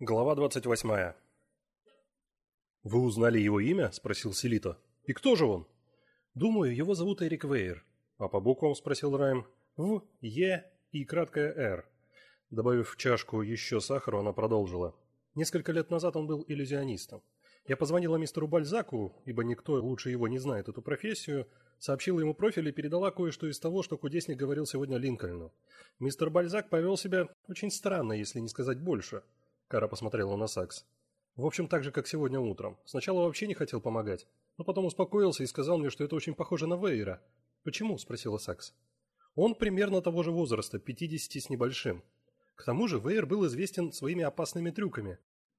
Глава 28. «Вы узнали его имя?» – спросил Селита. «И кто же он?» «Думаю, его зовут Эрик Вейер». «А по буквам?» – спросил Райм. «В, Е и краткое Р». Добавив в чашку еще сахара, она продолжила. «Несколько лет назад он был иллюзионистом. Я позвонила мистеру Бальзаку, ибо никто лучше его не знает эту профессию, сообщила ему профиль и передала кое-что из того, что кудесник говорил сегодня Линкольну. Мистер Бальзак повел себя очень странно, если не сказать больше». Кара посмотрела на Сакс. В общем, так же, как сегодня утром. Сначала вообще не хотел помогать, но потом успокоился и сказал мне, что это очень похоже на Вейера. «Почему?» – спросила Сакс. «Он примерно того же возраста, 50 с небольшим. К тому же Вейер был известен своими опасными трюками.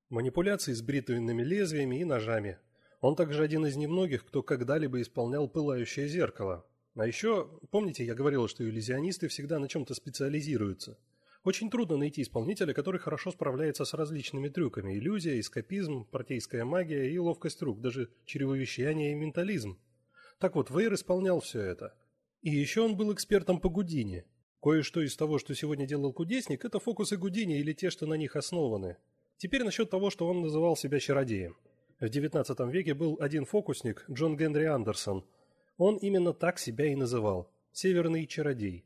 Манипуляции с бритвенными лезвиями и ножами. Он также один из немногих, кто когда-либо исполнял пылающее зеркало. А еще, помните, я говорила, что иллюзионисты всегда на чем-то специализируются – очень трудно найти исполнителя, который хорошо справляется с различными трюками. Иллюзия, эскапизм, партийская магия и ловкость рук, даже чревовещание и ментализм. Так вот, Вейр исполнял все это. И еще он был экспертом по Гудине. Кое-что из того, что сегодня делал кудесник, это фокусы Гудини или те, что на них основаны. Теперь насчет того, что он называл себя чародеем. В XIX веке был один фокусник, Джон Генри Андерсон. Он именно так себя и называл – «Северный чародей».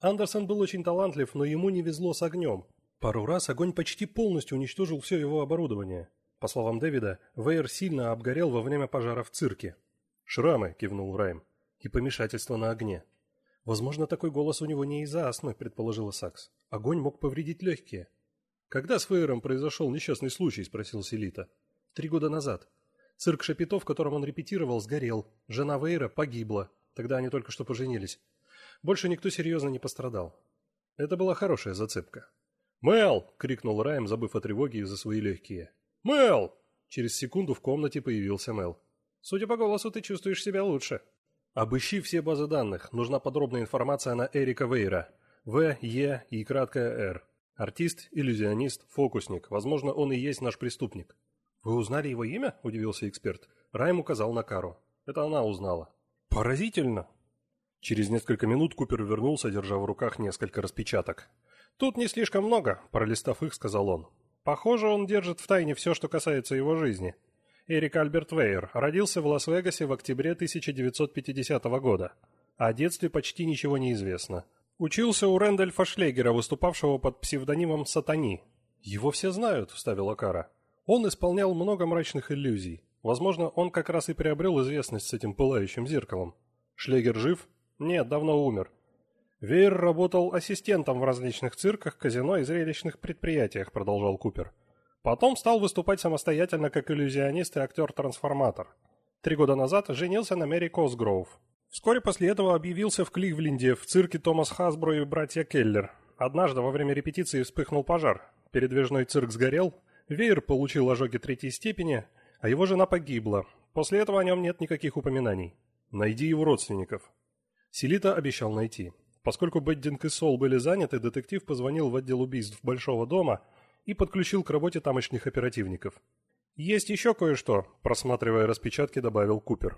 Андерсон был очень талантлив, но ему не везло с огнем. Пару раз огонь почти полностью уничтожил все его оборудование. По словам Дэвида, Вейер сильно обгорел во время пожара в цирке. «Шрамы», — кивнул Райм, — «и помешательство на огне». «Возможно, такой голос у него не из-за астмы», — предположила Сакс. «Огонь мог повредить легкие». «Когда с Вейром произошел несчастный случай?» — спросил Селлитто. «Три года назад. Цирк Шапито, в котором он репетировал, сгорел. Жена Вейра погибла. Тогда они только что поженились. Больше никто серьезно не пострадал. Это была хорошая зацепка. «Мэл!» — крикнул Райм, забыв о тревоге за свои легкие. «Мэл!» Через секунду в комнате появился Мэл. «Судя по голосу, ты чувствуешь себя лучше». «Обыщи все базы данных. Нужна подробная информация на Эрика Вейра. В, Е и краткое Р. Артист, иллюзионист, фокусник. Возможно, он и есть наш преступник». «Вы узнали его имя?» – удивился эксперт. Райм указал на Кару. Это она узнала. «Поразительно!» Через несколько минут Купер вернулся, держа в руках несколько распечаток. «Тут не слишком много», – пролистав их, сказал он. «Похоже, он держит в тайне все, что касается его жизни. Эрик Альберт Вейер родился в Лас-Вегасе в октябре 1950 года. О детстве почти ничего не известно. Учился у Рэндольфа Шлегера, выступавшего под псевдонимом Сатани. «Его все знают», – вставила Кара. «Он исполнял много мрачных иллюзий. Возможно, он как раз и приобрел известность с этим пылающим зеркалом. Шлегер жив?» Нет, давно умер. Вейер работал ассистентом в различных цирках, казино и зрелищных предприятиях, продолжал Купер. Потом стал выступать самостоятельно как иллюзионист и актер-трансформатор. Три года назад женился на Мэри Косгроув. Вскоре после этого объявился в Кливленде в цирке Томас Хасбро и братья Келлер. Однажды во время репетиции вспыхнул пожар. Передвижной цирк сгорел, Вейер получил ожоги третьей степени, а его жена погибла. После этого о нем нет никаких упоминаний. Найди его родственников. Селита обещал найти. Поскольку Беддинг и Сол были заняты, детектив позвонил в отдел убийств Большого дома и подключил к работе тамошних оперативников. «Есть еще кое-что», – просматривая распечатки, добавил Купер.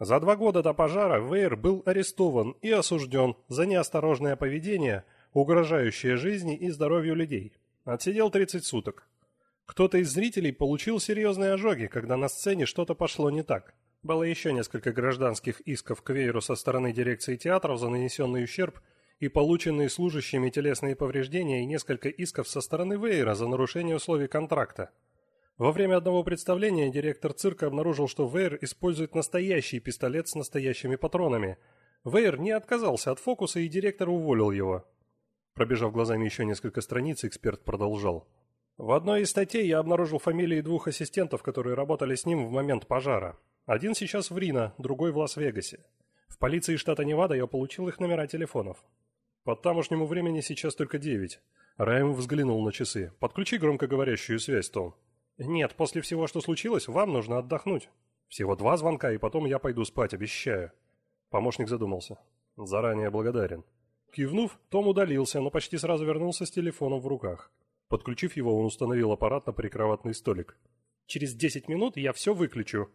За два года до пожара Вейер был арестован и осужден за неосторожное поведение, угрожающее жизни и здоровью людей. Отсидел 30 суток. Кто-то из зрителей получил серьезные ожоги, когда на сцене что-то пошло не так. Было еще несколько гражданских исков к Вейру со стороны дирекции театров за нанесенный ущерб и полученные служащими телесные повреждения и несколько исков со стороны Вейра за нарушение условий контракта. Во время одного представления директор цирка обнаружил, что Вейр использует настоящий пистолет с настоящими патронами. Вейр не отказался от фокуса, и директор уволил его. Пробежав глазами еще несколько страниц, эксперт продолжал. В одной из статей я обнаружил фамилии двух ассистентов, которые работали с ним в момент пожара. Один сейчас в Рино, другой в Лас-Вегасе. В полиции штата Невада я получил их номера телефонов. По тамошнему времени сейчас только девять. Райм взглянул на часы. Подключи громкоговорящую связь, Том. Нет, после всего, что случилось, вам нужно отдохнуть. Всего два звонка, и потом я пойду спать, обещаю. Помощник задумался. Заранее благодарен. Кивнув, Том удалился, но почти сразу вернулся с телефоном в руках. Подключив его, он установил аппарат на прикроватный столик. «Через десять минут я все выключу»,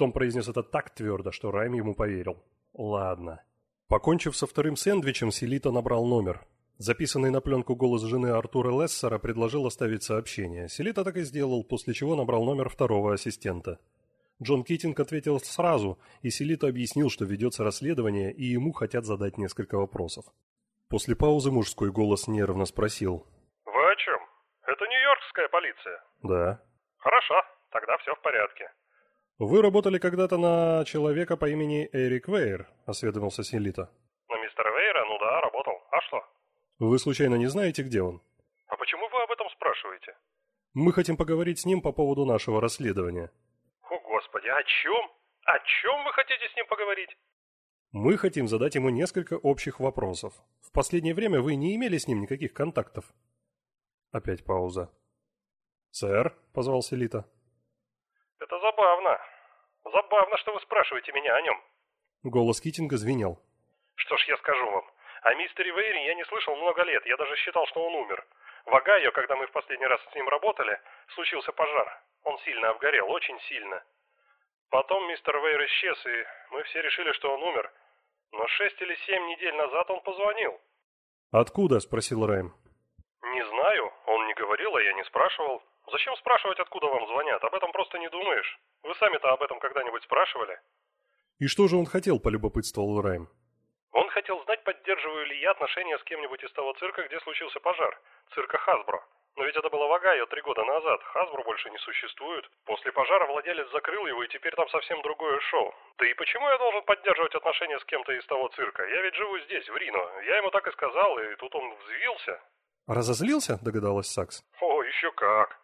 том произнес это так твердо, что Райм ему поверил. Ладно. Покончив со вторым сэндвичем, Селита набрал номер. Записанный на пленку голос жены Артура Лессера предложил оставить сообщение. Селита так и сделал, после чего набрал номер второго ассистента. Джон Китинг ответил сразу, и Селита объяснил, что ведется расследование, и ему хотят задать несколько вопросов. После паузы мужской голос нервно спросил. «Вы о чем? Это Нью-Йоркская полиция?» «Да». «Хорошо, тогда все в порядке». «Вы работали когда-то на человека по имени Эрик Вейер», — осведомился Селита. «На мистера Вейера? Ну да, работал. А что?» Вы случайно не знаете, где он? А почему вы об этом спрашиваете? Мы хотим поговорить с ним по поводу нашего расследования. О, Господи, о чем? О чем вы хотите с ним поговорить? Мы хотим задать ему несколько общих вопросов. В последнее время вы не имели с ним никаких контактов. Опять пауза. «Сэр», — позвался Лита. «Это забавно. Забавно, что вы спрашиваете меня о нем». Голос Китинга звенел. «Что ж я скажу вам. О мистере Вейре я не слышал много лет, я даже считал, что он умер. В Огайо, когда мы в последний раз с ним работали, случился пожар. Он сильно обгорел, очень сильно. Потом мистер Вейр исчез, и мы все решили, что он умер. Но шесть или семь недель назад он позвонил. «Откуда?» – спросил Райм. «Не знаю. Он не говорил, а я не спрашивал. Зачем спрашивать, откуда вам звонят? Об этом просто не думаешь. Вы сами-то об этом когда-нибудь спрашивали?» «И что же он хотел?» – полюбопытствовал Райм. Он хотел знать, поддерживаю ли я отношения с кем-нибудь из того цирка, где случился пожар. Цирка Хасбро. Но ведь это было в Огайо три года назад. Хасбро больше не существует. После пожара владелец закрыл его, и теперь там совсем другое шоу. Да и почему я должен поддерживать отношения с кем-то из того цирка? Я ведь живу здесь, в Рино. Я ему так и сказал, и тут он взвился. «Разозлился?» – догадалась Сакс. «О, еще как!»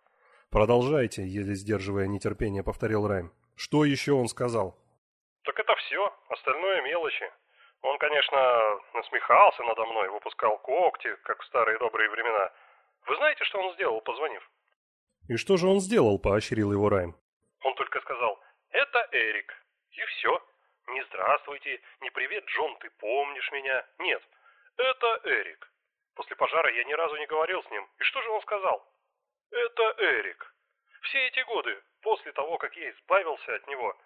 «Продолжайте», – еле сдерживая нетерпение, повторил Райм. «Что еще он сказал?» «Так это все. Остальное мелочи. Он, конечно, насмехался надо мной, выпускал когти, как в старые добрые времена. Вы знаете, что он сделал, позвонив? И что же он сделал, поощрил его Райм? Он только сказал «Это Эрик». И все. Не здравствуйте, не привет, Джон, ты помнишь меня? Нет, это Эрик. После пожара я ни разу не говорил с ним. И что же он сказал? Это Эрик. Все эти годы, после того, как я избавился от него,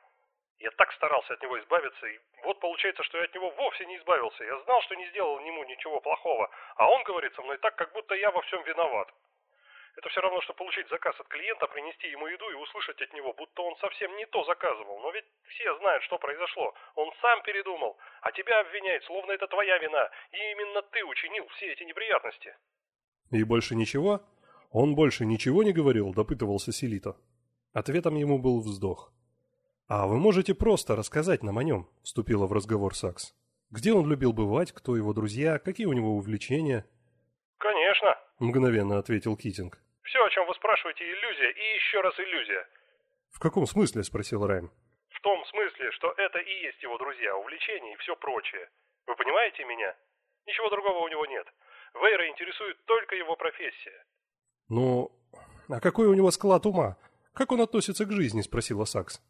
я так старался от него избавиться, и вот получается, что я от него вовсе не избавился. Я знал, что не сделал ему ничего плохого, а он говорит со мной так, как будто я во всем виноват. Это все равно, что получить заказ от клиента, принести ему еду и услышать от него, будто он совсем не то заказывал. Но ведь все знают, что произошло. Он сам передумал, а тебя обвиняет, словно это твоя вина, и именно ты учинил все эти неприятности. И больше ничего? Он больше ничего не говорил, допытывался Селито. Ответом ему был вздох. «А вы можете просто рассказать нам о нем», – вступила в разговор Сакс. «Где он любил бывать, кто его друзья, какие у него увлечения?» «Конечно», – мгновенно ответил Китинг. «Все, о чем вы спрашиваете, иллюзия и еще раз иллюзия». «В каком смысле?» – спросил Райм. «В том смысле, что это и есть его друзья, увлечения и все прочее. Вы понимаете меня? Ничего другого у него нет. Вейра интересует только его профессия». «Ну, а какой у него склад ума? Как он относится к жизни?» – спросила Сакс.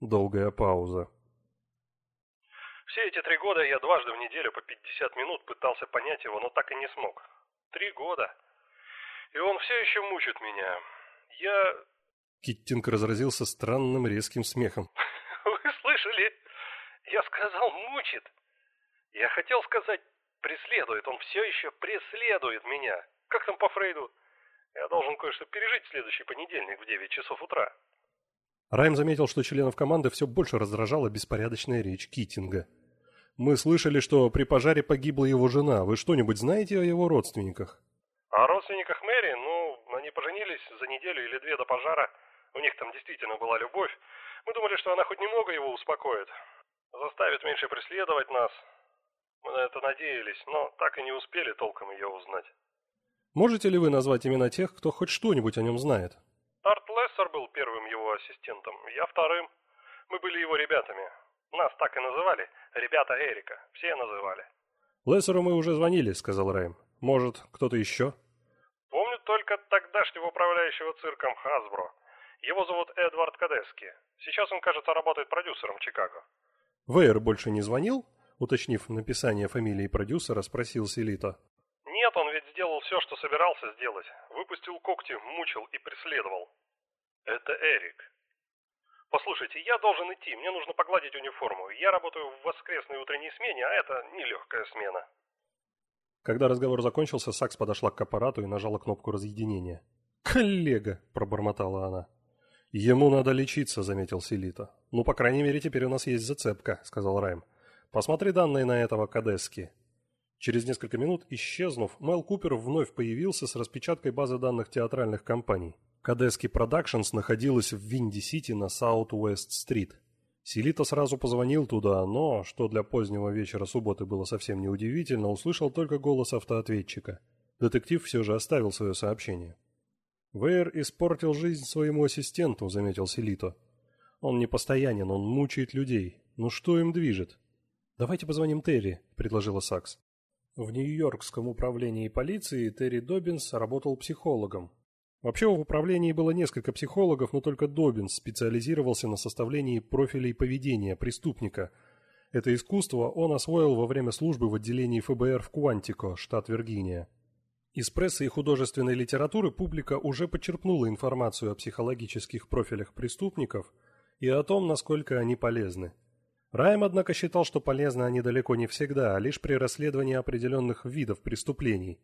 Долгая пауза. Все эти три года я дважды в неделю по 50 минут пытался понять его, но так и не смог. Три года. И он все еще мучит меня. Я... Киттинг разразился странным резким смехом. Вы слышали? Я сказал «мучит». Я хотел сказать «преследует». Он все еще преследует меня. Как там по Фрейду? Я должен кое-что пережить в следующий понедельник в 9 часов утра. Райм заметил, что членов команды все больше раздражала беспорядочная речь Китинга. «Мы слышали, что при пожаре погибла его жена. Вы что-нибудь знаете о его родственниках?» «О родственниках Мэри? Ну, они поженились за неделю или две до пожара. У них там действительно была любовь. Мы думали, что она хоть немного его успокоит. Заставит меньше преследовать нас. Мы на это надеялись, но так и не успели толком ее узнать». «Можете ли вы назвать имена тех, кто хоть что-нибудь о нем знает?» Арт Лессер был первым его ассистентом, я вторым. Мы были его ребятами. Нас так и называли. Ребята Эрика. Все называли. Лессеру мы уже звонили, сказал Рэйм. Может, кто-то еще? Помню только тогдашнего управляющего цирком Хасбро. Его зовут Эдвард Кадески. Сейчас он, кажется, работает продюсером в Чикаго. Вейер больше не звонил? Уточнив написание фамилии продюсера, спросил Селита. Нет, он ведь сделал все, что собирался сделать. Выпустил когти, мучил и преследовал. Это Эрик. Послушайте, я должен идти, мне нужно погладить униформу. Я работаю в воскресной утренней смене, а это нелегкая смена. Когда разговор закончился, Сакс подошла к аппарату и нажала кнопку разъединения. «Коллега!» – пробормотала она. «Ему надо лечиться», – заметил Селлитто. «Ну, по крайней мере, теперь у нас есть зацепка», – сказал Райм. «Посмотри данные на этого Кадески». Через несколько минут, исчезнув, Мэл Купер вновь появился с распечаткой базы данных театральных компаний. Кадески Продакшнс находилась в Винди-Сити на Саут-Уэст-стрит. Селлитто сразу позвонил туда, но, что для позднего вечера субботы было совсем неудивительно, услышал только голос автоответчика. Детектив все же оставил свое сообщение. «Вейер испортил жизнь своему ассистенту», — заметил Селито. «Он непостоянен, он мучает людей. Ну что им движет?» «Давайте позвоним Терри», — предложила Сакс. В Нью-Йоркском управлении полиции Терри Добинс работал психологом. Вообще в управлении было несколько психологов, но только Добинс специализировался на составлении профилей поведения преступника. Это искусство он освоил во время службы в отделении ФБР в Куантико, штат Виргиния. Из прессы и художественной литературы публика уже почерпнула информацию о психологических профилях преступников и о том, насколько они полезны. Райм, однако, считал, что полезны они далеко не всегда, а лишь при расследовании определенных видов преступлений.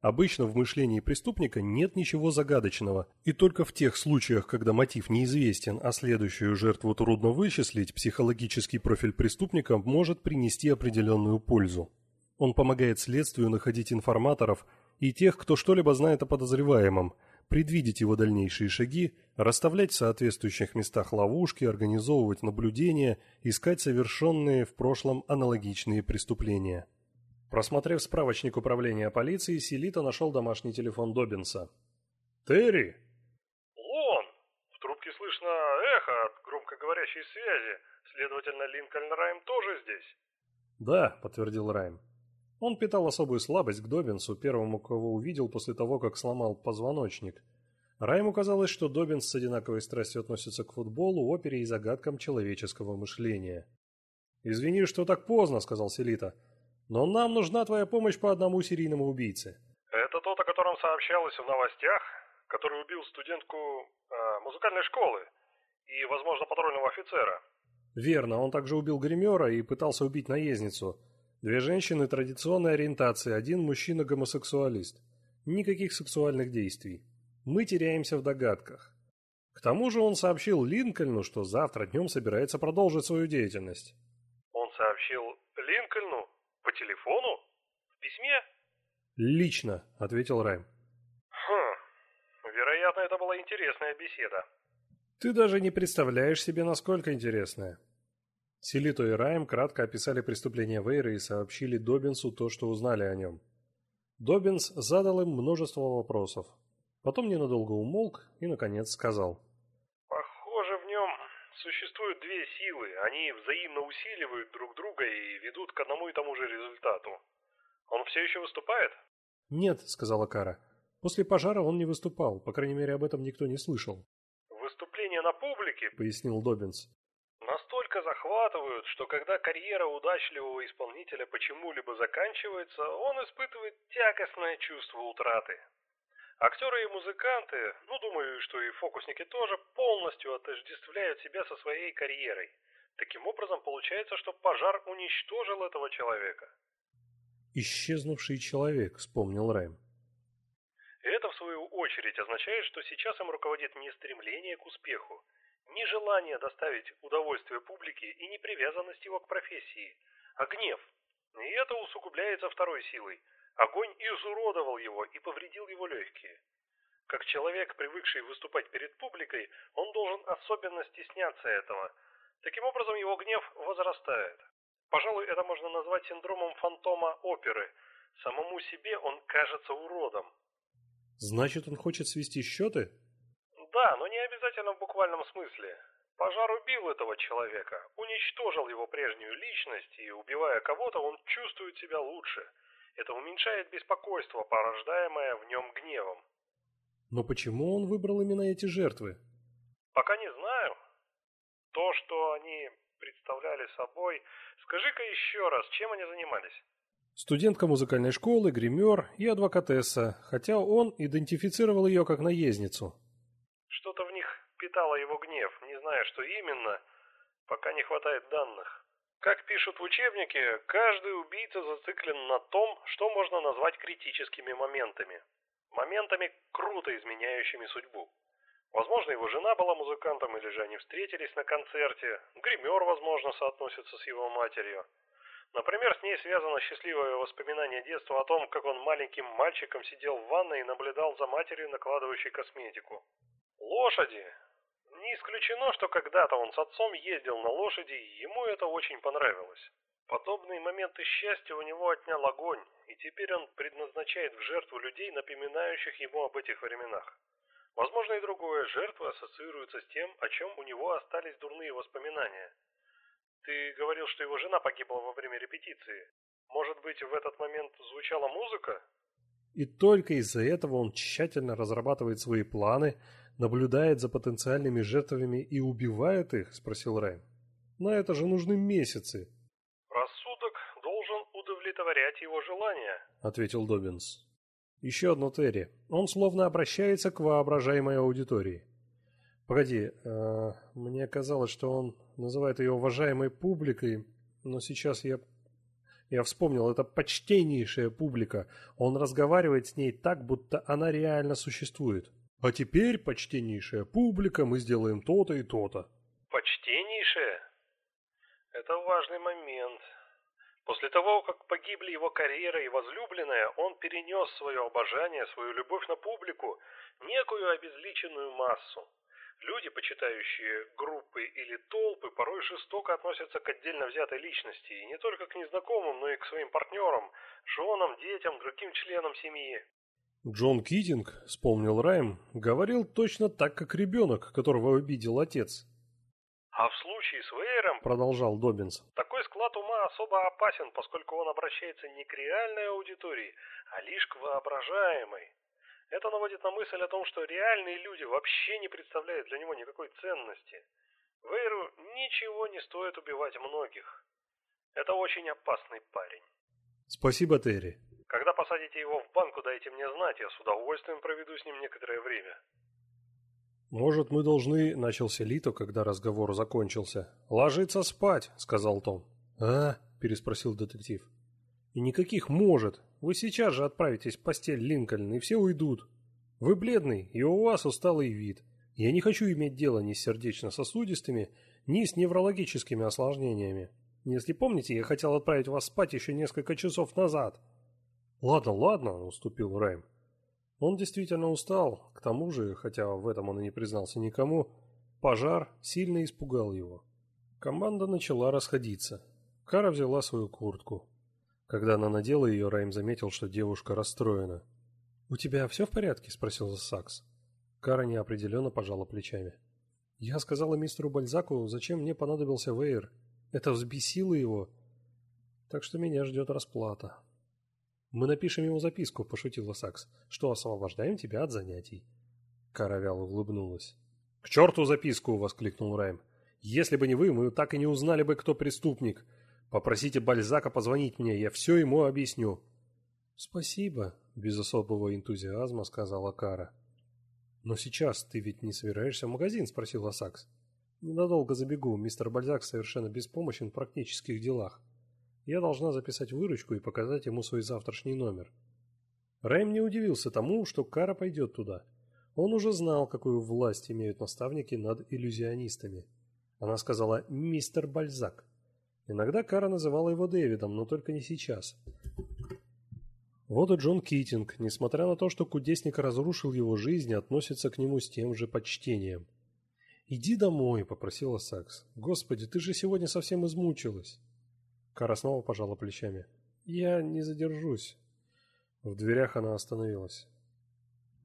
Обычно в мышлении преступника нет ничего загадочного, и только в тех случаях, когда мотив неизвестен, а следующую жертву трудно вычислить, психологический профиль преступника может принести определенную пользу. Он помогает следствию находить информаторов и тех, кто что-либо знает о подозреваемом, предвидеть его дальнейшие шаги, расставлять в соответствующих местах ловушки, организовывать наблюдения, искать совершенные в прошлом аналогичные преступления. Просмотрев справочник управления полиции, Селита нашел домашний телефон Добинса. «Терри!» «Лон!» В трубке слышно эхо от громкоговорящей связи. Следовательно, Линкольн Райм тоже здесь. «Да», — подтвердил Райм. Он питал особую слабость к Добинсу, первому, кого увидел после того, как сломал позвоночник. Райму казалось, что Добинс с одинаковой страстью относится к футболу, опере и загадкам человеческого мышления. «Извини, что так поздно», — сказал Селита. «Но нам нужна твоя помощь по одному серийному убийце». «Это тот, о котором сообщалось в новостях, который убил студентку э, музыкальной школы и, возможно, патрульного офицера». «Верно, он также убил гримера и пытался убить наездницу». Две женщины традиционной ориентации, один мужчина-гомосексуалист. Никаких сексуальных действий. Мы теряемся в догадках. К тому же он сообщил Линкольну, что завтра днем собирается продолжить свою деятельность. Он сообщил Линкольну? По телефону? В письме? Лично, ответил Райм. Хм, вероятно, это была интересная беседа. Ты даже не представляешь себе, насколько интересная. Селито и Райм кратко описали преступление Вейра и сообщили Добинсу то, что узнали о нем. Добинс задал им множество вопросов. Потом ненадолго умолк и, наконец, сказал. «Похоже, в нем существуют две силы. Они взаимно усиливают друг друга и ведут к одному и тому же результату. Он все еще выступает?» «Нет», — сказала Кара. «После пожара он не выступал. По крайней мере, об этом никто не слышал». «Выступление на публике», — пояснил Добинс настолько захватывают, что когда карьера удачливого исполнителя почему-либо заканчивается, он испытывает тягостное чувство утраты. Актеры и музыканты, ну думаю, что и фокусники тоже, полностью отождествляют себя со своей карьерой. Таким образом, получается, что пожар уничтожил этого человека. «Исчезнувший человек», — вспомнил Райм. Это, в свою очередь, означает, что сейчас им руководит не стремление к успеху, Нежелание доставить удовольствие публике и непривязанность его к профессии, а гнев. И это усугубляется второй силой. Огонь изуродовал его и повредил его легкие. Как человек, привыкший выступать перед публикой, он должен особенно стесняться этого. Таким образом, его гнев возрастает. Пожалуй, это можно назвать синдромом фантома оперы. Самому себе он кажется уродом. Значит, он хочет свести счеты? Да, но не обязательно в буквальном смысле. Пожар убил этого человека, уничтожил его прежнюю личность, и убивая кого-то, он чувствует себя лучше. Это уменьшает беспокойство, порождаемое в нем гневом. Но почему он выбрал именно эти жертвы? Пока не знаю. То, что они представляли собой... Скажи-ка еще раз, чем они занимались? Студентка музыкальной школы, гример и адвокатесса, хотя он идентифицировал ее как наездницу. Что-то в них питало его гнев, не зная, что именно, пока не хватает данных. Как пишут в учебнике, каждый убийца зациклен на том, что можно назвать критическими моментами. Моментами, круто изменяющими судьбу. Возможно, его жена была музыкантом, или же они встретились на концерте. Гример, возможно, соотносится с его матерью. Например, с ней связано счастливое воспоминание детства о том, как он маленьким мальчиком сидел в ванной и наблюдал за матерью, накладывающей косметику. Лошади. Не исключено, что когда-то он с отцом ездил на лошади, и ему это очень понравилось. Подобные моменты счастья у него отнял огонь, и теперь он предназначает в жертву людей, напоминающих ему об этих временах. Возможно и другое, жертвы ассоциируются с тем, о чем у него остались дурные воспоминания. Ты говорил, что его жена погибла во время репетиции. Может быть, в этот момент звучала музыка? И только из-за этого он тщательно разрабатывает свои планы, наблюдает за потенциальными жертвами и убивает их, спросил Райм. На это же нужны месяцы. Рассудок должен удовлетворять его желания, ответил Добинс. Еще одно Терри. Он словно обращается к воображаемой аудитории. Погоди, э, мне казалось, что он называет ее уважаемой публикой, но сейчас я я вспомнил, это почтеннейшая публика. Он разговаривает с ней так, будто она реально существует. А теперь, почтеннейшая публика, мы сделаем то-то и то-то. Почтеннейшая? Это важный момент. После того, как погибли его карьера и возлюбленная, он перенес свое обожание, свою любовь на публику, некую обезличенную массу. Люди, почитающие группы или толпы, порой жестоко относятся к отдельно взятой личности, и не только к незнакомым, но и к своим партнерам, женам, детям, другим членам семьи. Джон Китинг, вспомнил Райм, говорил точно так, как ребенок, которого обидел отец. А в случае с Вейером, продолжал Добинс, такой склад ума особо опасен, поскольку он обращается не к реальной аудитории, а лишь к воображаемой. Это наводит на мысль о том, что реальные люди вообще не представляют для него никакой ценности. Вейру ничего не стоит убивать многих. Это очень опасный парень. Спасибо, Терри. Когда посадите его в банку, дайте мне знать, я с удовольствием проведу с ним некоторое время. Может, мы должны, начался Лито, когда разговор закончился. Ложиться спать, сказал Том. А? переспросил детектив. И никаких может. Вы сейчас же отправитесь в постель Линкольн, и все уйдут. Вы бледный, и у вас усталый вид. Я не хочу иметь дело ни с сердечно-сосудистыми, ни с неврологическими осложнениями. Если помните, я хотел отправить вас спать еще несколько часов назад. Ладно, ладно, уступил Рэйм. Он действительно устал, к тому же, хотя в этом он и не признался никому, пожар сильно испугал его. Команда начала расходиться. Кара взяла свою куртку. Когда она надела ее, Райм заметил, что девушка расстроена. «У тебя все в порядке?» – спросил Сакс. Кара неопределенно пожала плечами. «Я сказала мистеру Бальзаку, зачем мне понадобился Вейер. Это взбесило его. Так что меня ждет расплата». «Мы напишем ему записку», – пошутила Сакс, – «что освобождаем тебя от занятий». Кара вяло улыбнулась. «К черту записку!» – воскликнул Райм. «Если бы не вы, мы так и не узнали бы, кто преступник. Попросите Бальзака позвонить мне, я все ему объясню». «Спасибо», – без особого энтузиазма сказала Кара. «Но сейчас ты ведь не собираешься в магазин?» – спросила Сакс. «Ненадолго забегу, мистер Бальзак совершенно беспомощен в практических делах. Я должна записать выручку и показать ему свой завтрашний номер». Рэйм не удивился тому, что Кара пойдет туда. Он уже знал, какую власть имеют наставники над иллюзионистами. Она сказала «мистер Бальзак». Иногда Кара называла его Дэвидом, но только не сейчас. Вот и Джон Китинг, несмотря на то, что кудесник разрушил его жизнь, относится к нему с тем же почтением. «Иди домой», — попросила Сакс. «Господи, ты же сегодня совсем измучилась». Кара снова пожала плечами. «Я не задержусь». В дверях она остановилась.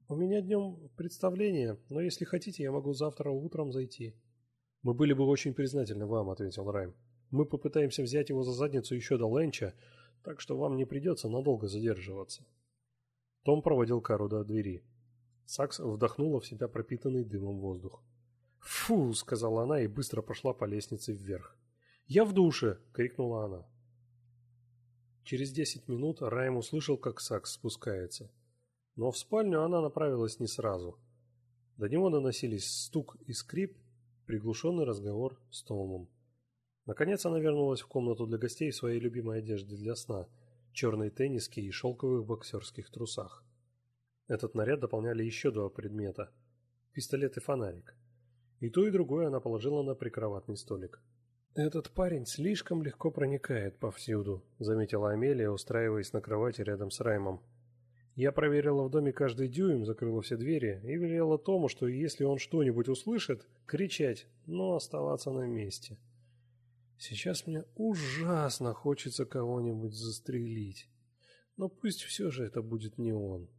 «У меня днем представление, но если хотите, я могу завтра утром зайти». «Мы были бы очень признательны вам», — ответил Райм. Мы попытаемся взять его за задницу еще до ленча, так что вам не придется надолго задерживаться. Том проводил Кару до двери. Сакс вдохнула в себя пропитанный дымом воздух. «Фу!» — сказала она и быстро пошла по лестнице вверх. «Я в душе!» — крикнула она. Через десять минут Райм услышал, как Сакс спускается. Но в спальню она направилась не сразу. До него доносились стук и скрип, приглушенный разговор с Томом. Наконец она вернулась в комнату для гостей в своей любимой одежде для сна, черной тенниске и шелковых боксерских трусах. Этот наряд дополняли еще два предмета – пистолет и фонарик. И то, и другое она положила на прикроватный столик. «Этот парень слишком легко проникает повсюду», – заметила Амелия, устраиваясь на кровати рядом с Раймом. Я проверила в доме каждый дюйм, закрыла все двери и велела Тому, что если он что-нибудь услышит, кричать, но оставаться на месте. Сейчас мне ужасно хочется кого-нибудь застрелить. Но пусть все же это будет не он.